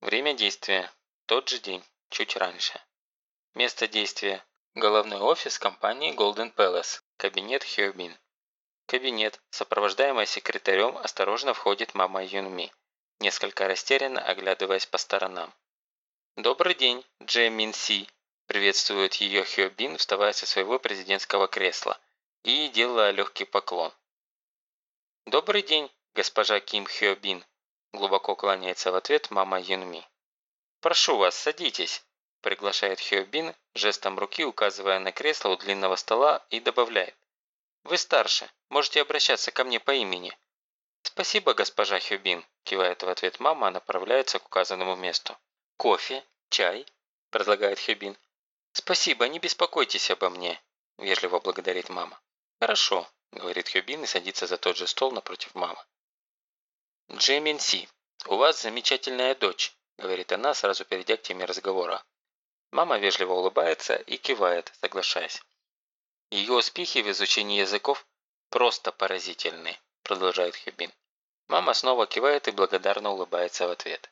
Время действия – тот же день, чуть раньше. Место действия – головной офис компании Golden Palace, кабинет Хёбин. Кабинет, сопровождаемый секретарем, осторожно входит мама Юнми, несколько растерянно оглядываясь по сторонам. «Добрый день, Джей Си», – приветствует ее Хёбин, вставая со своего президентского кресла и делая легкий поклон. «Добрый день, госпожа Ким Хёбин», – глубоко кланяется в ответ мама Юнми. «Прошу вас, садитесь», – приглашает Хёбин, жестом руки указывая на кресло у длинного стола и добавляет. «Вы старше, можете обращаться ко мне по имени». «Спасибо, госпожа Хёбин», – кивает в ответ мама, а направляется к указанному месту. «Кофе? Чай?» – предлагает Хёбин. «Спасибо, не беспокойтесь обо мне», – вежливо благодарит мама. «Хорошо», – говорит Хёбин и садится за тот же стол напротив мамы. «Джеймин Си, у вас замечательная дочь», говорит она, сразу перейдя к теме разговора. Мама вежливо улыбается и кивает, соглашаясь. Ее успехи в изучении языков просто поразительны, продолжает Хюбин. Мама снова кивает и благодарно улыбается в ответ.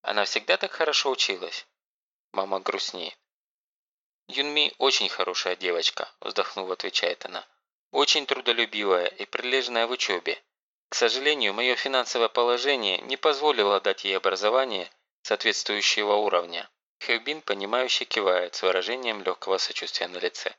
Она всегда так хорошо училась. Мама грустнеет. Юнми очень хорошая девочка, вздохнув, отвечает она. Очень трудолюбивая и прилежная в учебе. К сожалению, мое финансовое положение не позволило дать ей образование соответствующего уровня. Хэбин, понимающе кивает с выражением легкого сочувствия на лице.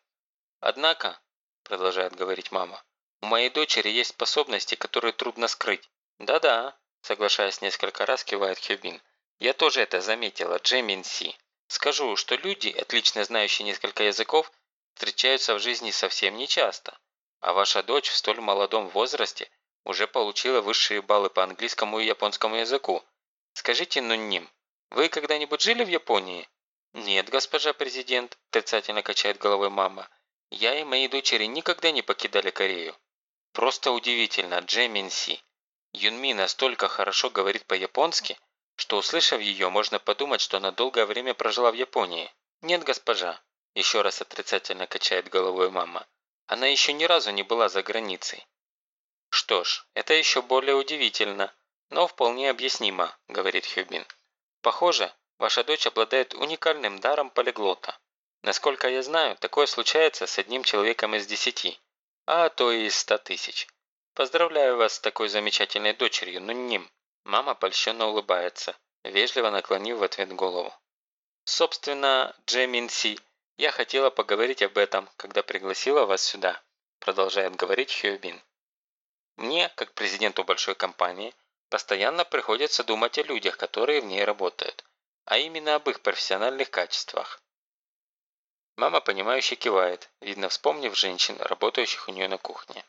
«Однако», – продолжает говорить мама, – «у моей дочери есть способности, которые трудно скрыть». «Да-да», – соглашаясь несколько раз, кивает Хэбин. «Я тоже это заметила, Джемин Си. Скажу, что люди, отлично знающие несколько языков, встречаются в жизни совсем нечасто. А ваша дочь в столь молодом возрасте уже получила высшие баллы по английскому и японскому языку, Скажите, Нунним, вы когда-нибудь жили в Японии? Нет, госпожа президент, отрицательно качает головой мама. Я и мои дочери никогда не покидали Корею. Просто удивительно, Джемин Си. Юнми настолько хорошо говорит по-японски, что услышав ее, можно подумать, что она долгое время прожила в Японии. Нет, госпожа, еще раз отрицательно качает головой мама. Она еще ни разу не была за границей. Что ж, это еще более удивительно, «Но вполне объяснимо», – говорит Хюбин. «Похоже, ваша дочь обладает уникальным даром полиглота. Насколько я знаю, такое случается с одним человеком из десяти, а то и из ста тысяч. Поздравляю вас с такой замечательной дочерью, но ним». Мама польщенно улыбается, вежливо наклонив в ответ голову. «Собственно, Джемин Си, я хотела поговорить об этом, когда пригласила вас сюда», продолжает говорить Хьюбин. «Мне, как президенту большой компании, Постоянно приходится думать о людях, которые в ней работают, а именно об их профессиональных качествах. Мама, понимающе кивает, видно вспомнив женщин, работающих у нее на кухне.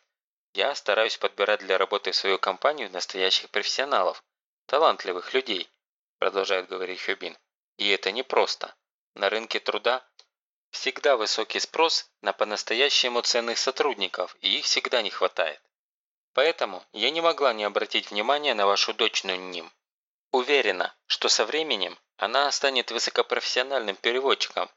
Я стараюсь подбирать для работы в свою компанию настоящих профессионалов, талантливых людей, продолжает говорить Хюбин. И это непросто. На рынке труда всегда высокий спрос на по-настоящему ценных сотрудников, и их всегда не хватает. Поэтому я не могла не обратить внимания на вашу дочь Нунним. Уверена, что со временем она станет высокопрофессиональным переводчиком,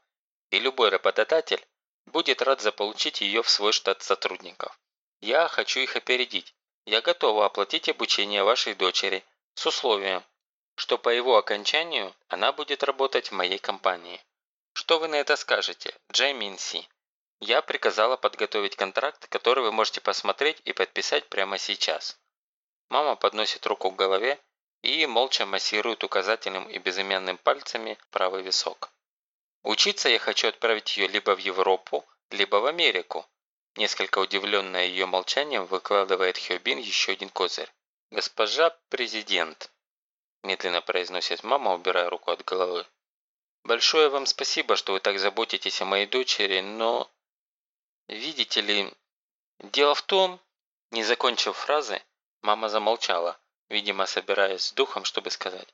и любой работодатель будет рад заполучить ее в свой штат сотрудников. Я хочу их опередить. Я готова оплатить обучение вашей дочери с условием, что по его окончанию она будет работать в моей компании. Что вы на это скажете, Джей Минси? Я приказала подготовить контракт, который вы можете посмотреть и подписать прямо сейчас. Мама подносит руку к голове и молча массирует указательным и безымянным пальцами правый висок. Учиться я хочу отправить ее либо в Европу, либо в Америку. Несколько удивленная ее молчанием выкладывает Хёбин еще один козырь. «Госпожа президент», – медленно произносит мама, убирая руку от головы. «Большое вам спасибо, что вы так заботитесь о моей дочери, но Видите ли, дело в том, не закончив фразы, мама замолчала, видимо, собираясь с духом, чтобы сказать.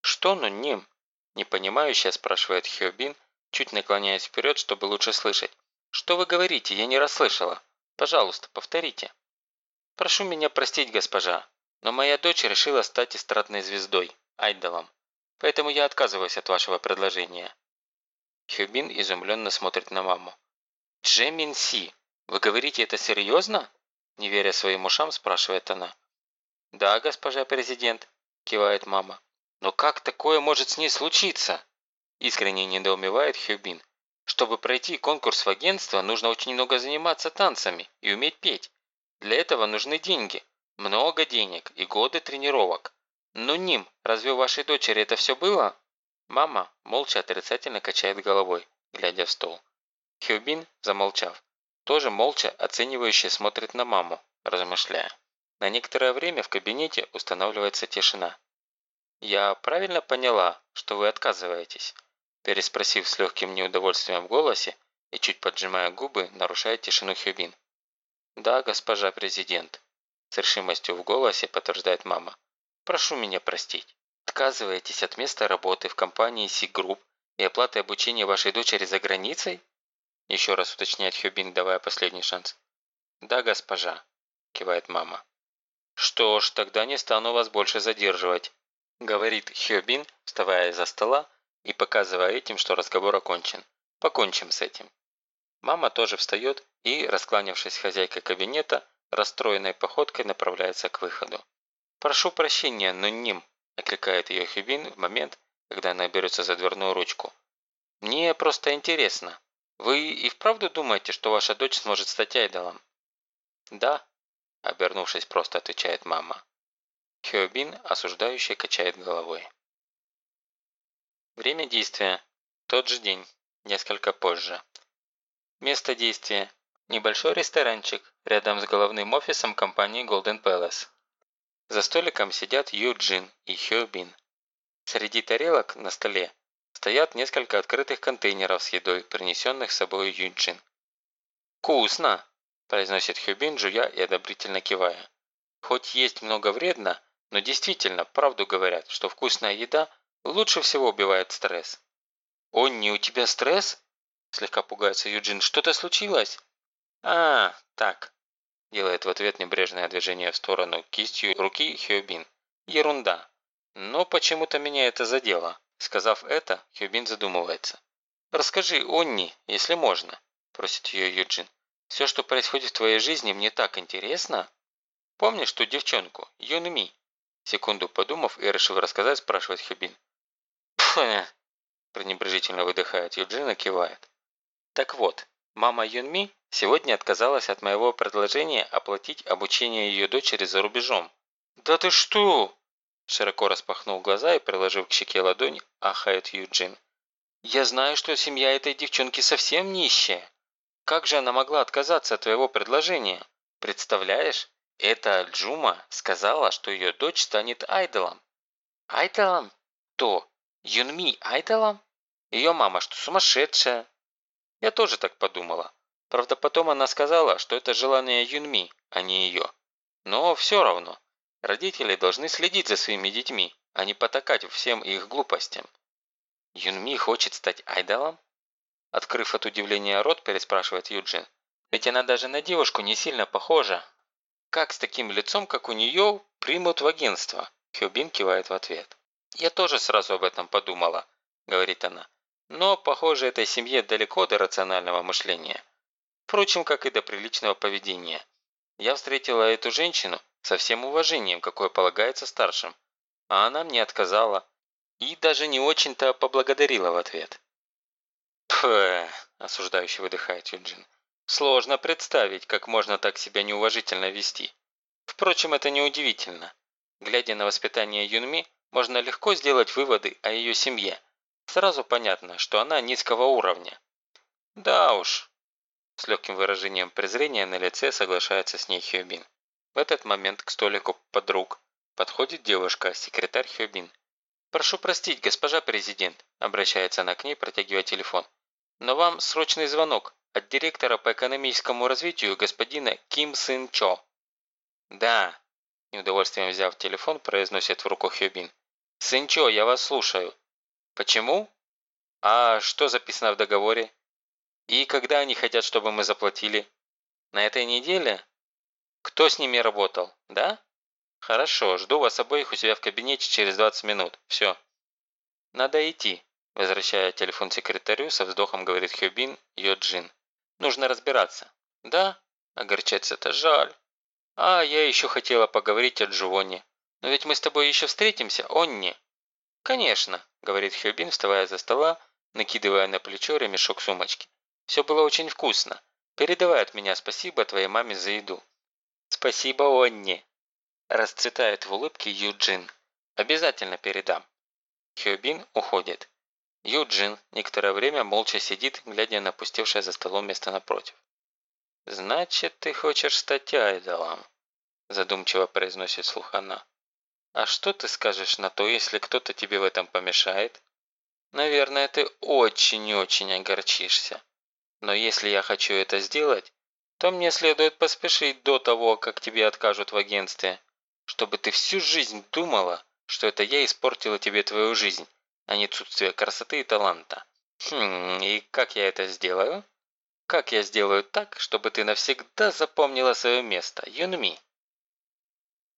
«Что ну ним?» – непонимающе спрашивает Хёбин, чуть наклоняясь вперед, чтобы лучше слышать. «Что вы говорите? Я не расслышала. Пожалуйста, повторите». «Прошу меня простить, госпожа, но моя дочь решила стать эстрадной звездой, айдолом. Поэтому я отказываюсь от вашего предложения». Хёбин изумленно смотрит на маму. «Джемин Си, вы говорите это серьезно?» Не веря своим ушам, спрашивает она. «Да, госпожа президент», – кивает мама. Но как такое может с ней случиться? Искренне недоумевает Хюбин. Чтобы пройти конкурс в агентство, нужно очень много заниматься танцами и уметь петь. Для этого нужны деньги. Много денег и годы тренировок. Но Ним, разве у вашей дочери это все было? Мама молча отрицательно качает головой, глядя в стол. Хюбин, замолчав, тоже молча оценивающе смотрит на маму, размышляя. На некоторое время в кабинете устанавливается тишина. «Я правильно поняла, что вы отказываетесь?» Переспросив с легким неудовольствием в голосе и чуть поджимая губы, нарушает тишину Хюбин. «Да, госпожа президент», – с решимостью в голосе подтверждает мама. «Прошу меня простить. Отказываетесь от места работы в компании Sea Group и оплаты обучения вашей дочери за границей?» Еще раз уточняет Хюбин, давая последний шанс. «Да, госпожа», – кивает мама. «Что ж, тогда не стану вас больше задерживать», – говорит Хюбин, вставая из-за стола и показывая этим, что разговор окончен. «Покончим с этим». Мама тоже встает и, раскланявшись хозяйкой кабинета, расстроенной походкой направляется к выходу. «Прошу прощения, но ним», – окликает ее Хюбин в момент, когда она берется за дверную ручку. «Мне просто интересно. Вы и вправду думаете, что ваша дочь сможет стать айдолом?» «Да», – обернувшись, просто отвечает мама. Хёбин осуждающе качает головой. Время действия – тот же день, несколько позже. Место действия – небольшой ресторанчик рядом с головным офисом компании Golden Palace. За столиком сидят Юджин и Хёбин. Среди тарелок на столе стоят несколько открытых контейнеров с едой, принесенных с собой Юджин. «Вкусно!» – произносит Хюбин, жуя и одобрительно кивая. «Хоть есть много вредно, но действительно, правду говорят, что вкусная еда лучше всего убивает стресс». «Онни, у тебя стресс?» – слегка пугается Юджин. «Что-то случилось?» «А, так», – делает в ответ небрежное движение в сторону кистью руки Хюбин. «Ерунда. Но почему-то меня это задело». Сказав это, Хюбин задумывается. «Расскажи, Онни, если можно», – просит ее Юджин. «Все, что происходит в твоей жизни, мне так интересно». «Помнишь ту девчонку, Юнми?» Секунду подумав и решив рассказать, спрашивает Хюбин. «Пф!» – пренебрежительно выдыхает Юджин и кивает. «Так вот, мама Юнми сегодня отказалась от моего предложения оплатить обучение ее дочери за рубежом». «Да ты что?» Широко распахнул глаза и, приложив к щеке ладонь, ахает Юджин. «Я знаю, что семья этой девчонки совсем нищая. Как же она могла отказаться от твоего предложения? Представляешь, эта Джума сказала, что ее дочь станет айдолом». «Айдолом? То? Юнми айдолом? Ее мама что, сумасшедшая?» Я тоже так подумала. Правда, потом она сказала, что это желание Юнми, а не ее. Но все равно. Родители должны следить за своими детьми, а не потакать всем их глупостям. Юнми хочет стать айдолом? Открыв от удивления рот, переспрашивает Юджин. Ведь она даже на девушку не сильно похожа. Как с таким лицом, как у нее, примут в агентство? Хюбин кивает в ответ. Я тоже сразу об этом подумала, говорит она. Но, похоже, этой семье далеко до рационального мышления. Впрочем, как и до приличного поведения. Я встретила эту женщину со всем уважением, какое полагается старшим. А она мне отказала. И даже не очень-то поблагодарила в ответ. «Пф!» – осуждающе выдыхает Юджин. «Сложно представить, как можно так себя неуважительно вести. Впрочем, это неудивительно. Глядя на воспитание Юнми, можно легко сделать выводы о ее семье. Сразу понятно, что она низкого уровня. Да уж. С легким выражением презрения на лице соглашается с ней Хьюбин. В этот момент к столику подруг подходит девушка, секретарь Хёбин. «Прошу простить, госпожа президент», – обращается она к ней, протягивая телефон. «Но вам срочный звонок от директора по экономическому развитию господина Ким Сын Чо». «Да», – неудовольствием взяв телефон, произносит в руку Хёбин. «Сын Чо, я вас слушаю». «Почему?» «А что записано в договоре?» «И когда они хотят, чтобы мы заплатили?» «На этой неделе?» Кто с ними работал? Да? Хорошо, жду вас обоих у себя в кабинете через 20 минут. Все. Надо идти, возвращая телефон секретарю, со вздохом говорит Хюбин Йоджин. Нужно разбираться. Да? Огорчаться это жаль. А, я еще хотела поговорить о Джуоне. Но ведь мы с тобой еще встретимся, Онни. «Конечно», – говорит Хёбин, вставая за стола, накидывая на плечо ремешок сумочки. «Все было очень вкусно. Передавай от меня спасибо твоей маме за еду». «Спасибо, Онни!» Расцветает в улыбке Юджин. «Обязательно передам». Хёбин уходит. Юджин некоторое время молча сидит, глядя на опустевшее за столом место напротив. «Значит, ты хочешь стать айдолом?» задумчиво произносит слух она. «А что ты скажешь на то, если кто-то тебе в этом помешает?» «Наверное, ты очень-очень огорчишься. Но если я хочу это сделать, то мне следует поспешить до того, как тебе откажут в агентстве, чтобы ты всю жизнь думала, что это я испортила тебе твою жизнь, а не отсутствие красоты и таланта. Хм, и как я это сделаю? Как я сделаю так, чтобы ты навсегда запомнила свое место, Юнми?